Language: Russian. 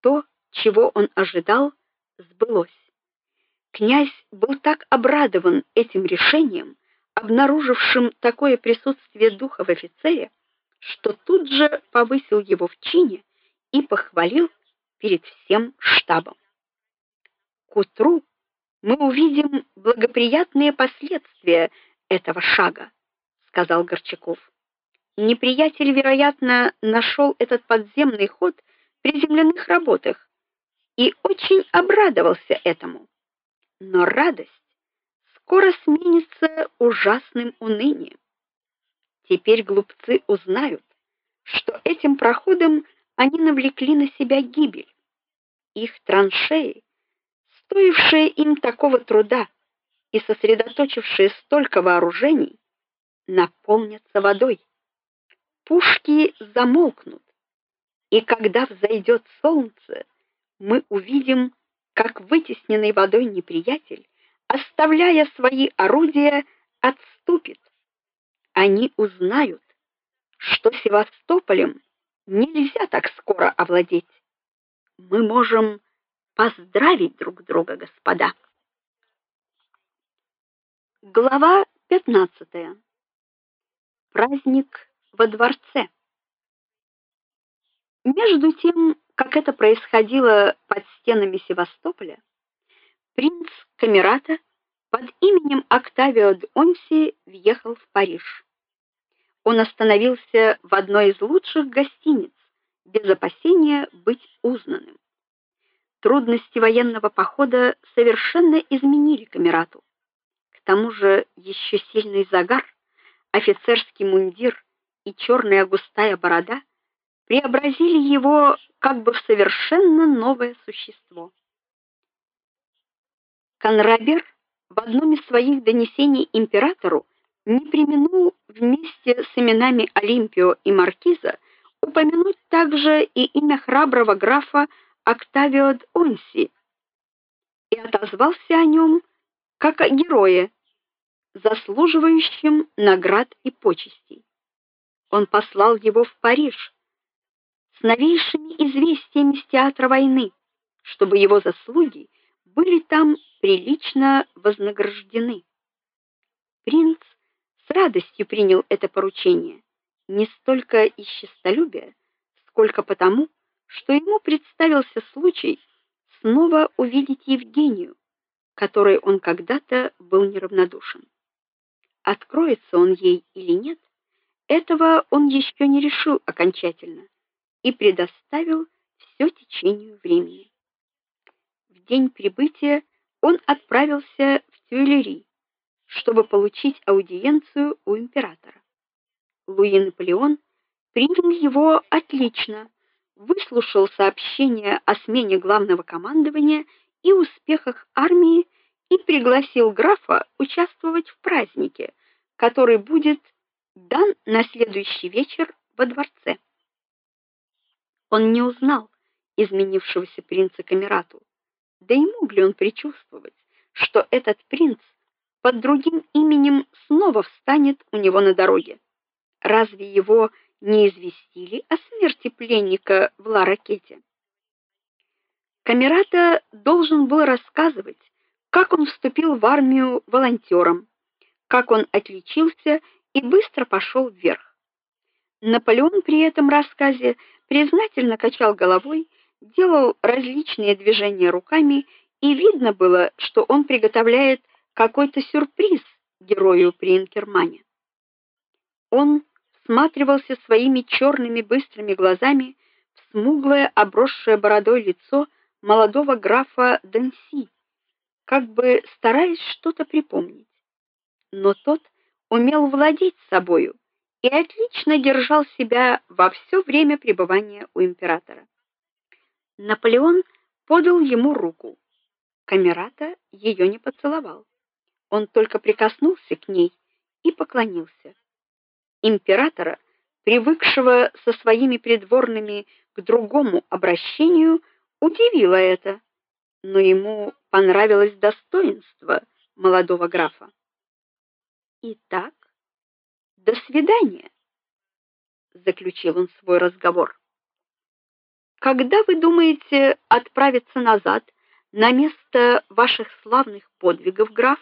То, чего он ожидал, сбылось. Князь был так обрадован этим решением, обнаружившим такое присутствие духа в офицере, что тут же повысил его в чине и похвалил перед всем штабом. К утру мы увидим благоприятные последствия этого шага, сказал Горчаков. Неприятель, вероятно, нашел этот подземный ход при земляных работах и очень обрадовался этому. Но радость скоро сменится ужасным унынием. Теперь глупцы узнают, что этим проходом они навлекли на себя гибель. Их траншеи, стоившие им такого труда и сосредоточившие столько вооружений, наполнятся водой. Пушки замолкнут, и когда взойдет солнце, мы увидим, как вытесненный водой неприятель, оставляя свои орудия, отступит они узнают, что Севастополем нельзя так скоро овладеть. Мы можем поздравить друг друга, господа. Глава 15. Праздник во дворце. Между тем, как это происходило под стенами Севастополя, принц Камерата под именем Октавио Д'Онси въехал в Париж он остановился в одной из лучших гостиниц, без опасения быть узнанным. Трудности военного похода совершенно изменили камерату. К тому же еще сильный загар, офицерский мундир и черная густая борода преобразили его как бы в совершенно новое существо. Конрабер в одном из своих донесений императору не преминул вместе с именами Олимпио и Маркиза упомянуть также и имя храброго графа Октавио Д'Онси и отозвался о нем как о герое, заслуживающем наград и почестей. Он послал его в Париж с новейшими известиями с театра войны, чтобы его заслуги были там прилично вознаграждены. Принц с радостью принял это поручение, не столько из честолюбия, сколько потому, что ему представился случай снова увидеть Евгению, которой он когда-то был неравнодушен. Откроется он ей или нет, этого он еще не решил окончательно и предоставил все течению времени. В день прибытия он отправился в Тюильри, чтобы получить аудиенцию у императора. Луи Наполеон принял его отлично, выслушал сообщение о смене главного командования и успехах армии и пригласил графа участвовать в празднике, который будет дан на следующий вечер во дворце. Он не узнал изменившегося принца Камерату. Да и мог ли он предчувствовать, что этот принц под другим именем снова встанет у него на дороге. Разве его не известили о смерти пленника в Ларакете? Камерата должен был рассказывать, как он вступил в армию волонтером, как он отличился и быстро пошел вверх. Наполеон при этом рассказе признательно качал головой, делал различные движения руками, и видно было, что он приготовляет какой-то сюрприз герою при Инкермане. Он всматривался своими черными быстрыми глазами в смуглое, обросшее бородой лицо молодого графа Денси, как бы стараясь что-то припомнить. Но тот умел владеть собою и отлично держал себя во все время пребывания у императора. Наполеон подал ему руку. Камерата ее не поцеловал. Он только прикоснулся к ней и поклонился. Императора, привыкшего со своими придворными к другому обращению, удивило это, но ему понравилось достоинство молодого графа. Итак, до свидания, заключил он свой разговор. Когда вы думаете отправиться назад на место ваших славных подвигов, граф?